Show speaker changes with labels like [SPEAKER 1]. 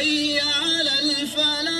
[SPEAKER 1] حي على الفلاح.